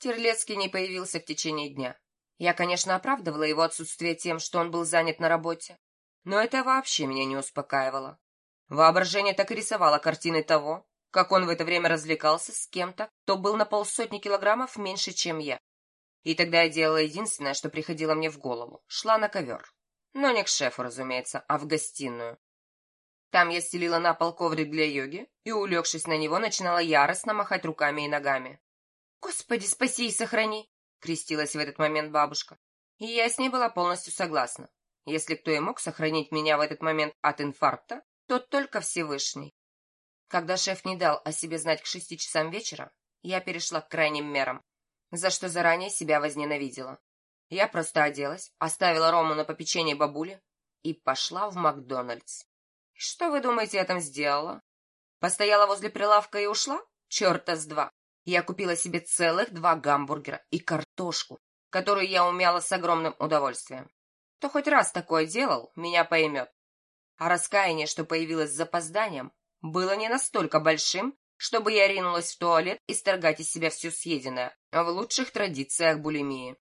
Терлецкий не появился в течение дня. Я, конечно, оправдывала его отсутствие тем, что он был занят на работе, но это вообще меня не успокаивало. Воображение так и рисовало картины того, как он в это время развлекался с кем-то, кто был на полсотни килограммов меньше, чем я. И тогда я делала единственное, что приходило мне в голову. Шла на ковер. Но не к шефу, разумеется, а в гостиную. Там я стелила на пол коврик для йоги и, улегшись на него, начинала яростно махать руками и ногами. «Господи, спаси и сохрани!» — крестилась в этот момент бабушка. И я с ней была полностью согласна. Если кто и мог сохранить меня в этот момент от инфаркта, то только Всевышний. Когда шеф не дал о себе знать к шести часам вечера, я перешла к крайним мерам, за что заранее себя возненавидела. Я просто оделась, оставила Рому на попечение бабули и пошла в Макдональдс. Что вы думаете, я там сделала? Постояла возле прилавка и ушла? Черта с два. Я купила себе целых два гамбургера и картошку, которую я умяла с огромным удовольствием. Кто хоть раз такое делал, меня поймет. А раскаяние, что появилось с запозданием, было не настолько большим, чтобы я ринулась в туалет и сторгать из себя все съеденное, в лучших традициях булимии.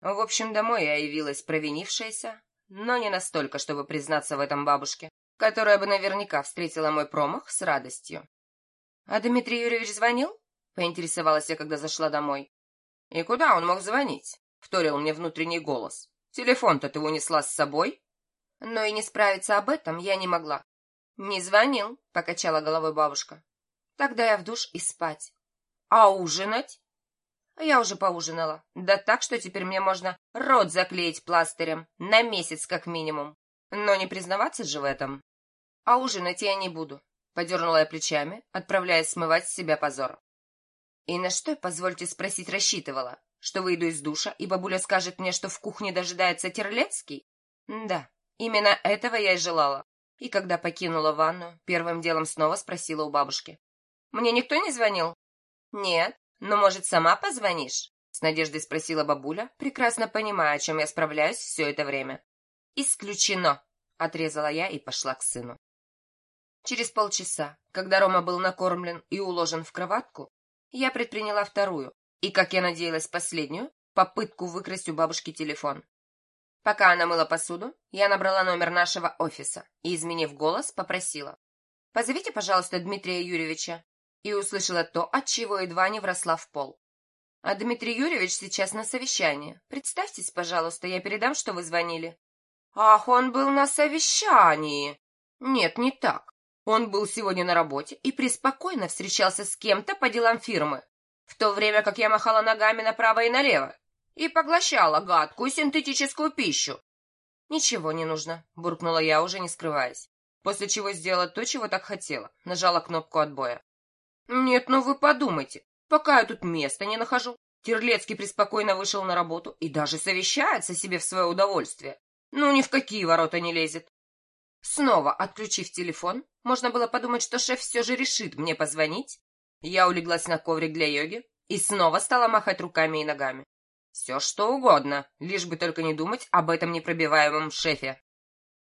В общем, домой я явилась провинившаяся, но не настолько, чтобы признаться в этом бабушке которая бы наверняка встретила мой промах с радостью. «А Дмитрий Юрьевич звонил?» — поинтересовалась я, когда зашла домой. «И куда он мог звонить?» — вторил мне внутренний голос. «Телефон-то ты унесла с собой?» Но и не справиться об этом я не могла. «Не звонил», — покачала головой бабушка. «Тогда я в душ и спать». «А ужинать?» «Я уже поужинала. Да так, что теперь мне можно рот заклеить пластырем. На месяц как минимум. Но не признаваться же в этом». А ужинать я не буду, подернула я плечами, отправляясь смывать с себя позор. И на что, позвольте спросить, рассчитывала? Что выйду из душа, и бабуля скажет мне, что в кухне дожидается Терлецкий? Да, именно этого я и желала. И когда покинула ванну, первым делом снова спросила у бабушки. «Мне никто не звонил?» «Нет, но, может, сама позвонишь?» С надеждой спросила бабуля, прекрасно понимая, о чем я справляюсь все это время. «Исключено!» — отрезала я и пошла к сыну. Через полчаса, когда Рома был накормлен и уложен в кроватку, я предприняла вторую и, как я надеялась, последнюю попытку выкрасть у бабушки телефон. Пока она мыла посуду, я набрала номер нашего офиса и, изменив голос, попросила. «Позовите, пожалуйста, Дмитрия Юрьевича». И услышала то, от чего едва не вросла в пол. «А Дмитрий Юрьевич сейчас на совещании. Представьтесь, пожалуйста, я передам, что вы звонили». «Ах, он был на совещании!» «Нет, не так. Он был сегодня на работе и преспокойно встречался с кем-то по делам фирмы, в то время как я махала ногами направо и налево и поглощала гадкую синтетическую пищу. «Ничего не нужно», — буркнула я, уже не скрываясь, после чего сделала то, чего так хотела, нажала кнопку отбоя. «Нет, ну вы подумайте, пока я тут места не нахожу». Терлецкий преспокойно вышел на работу и даже совещается себе в свое удовольствие. Ну, ни в какие ворота не лезет. Снова отключив телефон, можно было подумать, что шеф все же решит мне позвонить. Я улеглась на коврик для йоги и снова стала махать руками и ногами. Все что угодно, лишь бы только не думать об этом непробиваемом шефе.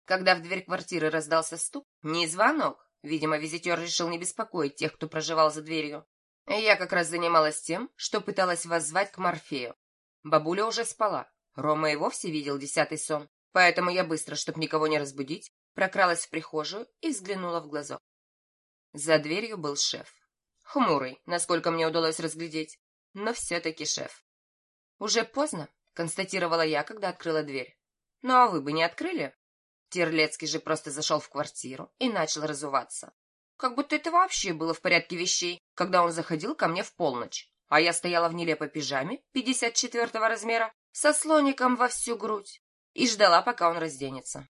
Когда в дверь квартиры раздался стук, не звонок, видимо, визитер решил не беспокоить тех, кто проживал за дверью. Я как раз занималась тем, что пыталась воззвать к Морфею. Бабуля уже спала, Рома и вовсе видел десятый сон, поэтому я быстро, чтобы никого не разбудить, прокралась в прихожую и взглянула в глазок. За дверью был шеф. Хмурый, насколько мне удалось разглядеть, но все-таки шеф. «Уже поздно», — констатировала я, когда открыла дверь. «Ну а вы бы не открыли?» Терлецкий же просто зашел в квартиру и начал разуваться. Как будто это вообще было в порядке вещей, когда он заходил ко мне в полночь, а я стояла в нелепой пижаме 54 размера со слоником во всю грудь и ждала, пока он разденется.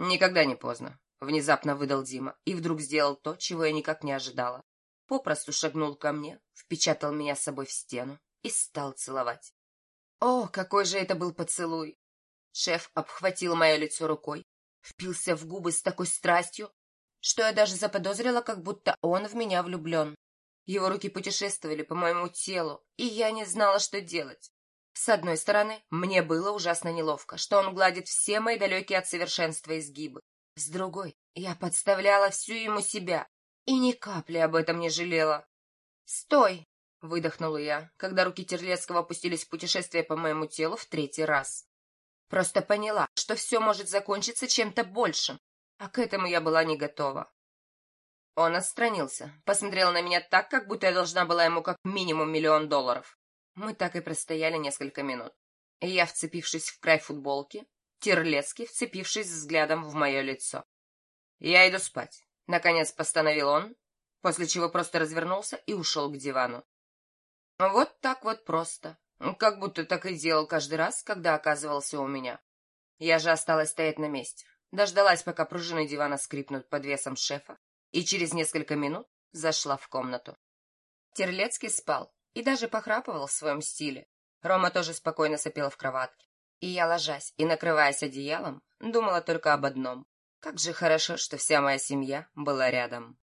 «Никогда не поздно», — внезапно выдал Дима и вдруг сделал то, чего я никак не ожидала. Попросту шагнул ко мне, впечатал меня с собой в стену и стал целовать. О, какой же это был поцелуй! Шеф обхватил мое лицо рукой, впился в губы с такой страстью, что я даже заподозрила, как будто он в меня влюблен. Его руки путешествовали по моему телу, и я не знала, что делать. С одной стороны, мне было ужасно неловко, что он гладит все мои далекие от совершенства изгибы. С другой, я подставляла всю ему себя и ни капли об этом не жалела. «Стой!» Выдохнула я, когда руки Терлецкого опустились в путешествие по моему телу в третий раз. Просто поняла, что все может закончиться чем-то большим, а к этому я была не готова. Он отстранился, посмотрел на меня так, как будто я должна была ему как минимум миллион долларов. Мы так и простояли несколько минут. Я, вцепившись в край футболки, Терлецкий, вцепившись взглядом в мое лицо. «Я иду спать», — наконец постановил он, после чего просто развернулся и ушел к дивану. Вот так вот просто. Как будто так и делал каждый раз, когда оказывался у меня. Я же осталась стоять на месте. Дождалась, пока пружины дивана скрипнут под весом шефа, и через несколько минут зашла в комнату. Терлецкий спал и даже похрапывал в своем стиле. Рома тоже спокойно сопел в кроватке. И я, ложась и накрываясь одеялом, думала только об одном. Как же хорошо, что вся моя семья была рядом.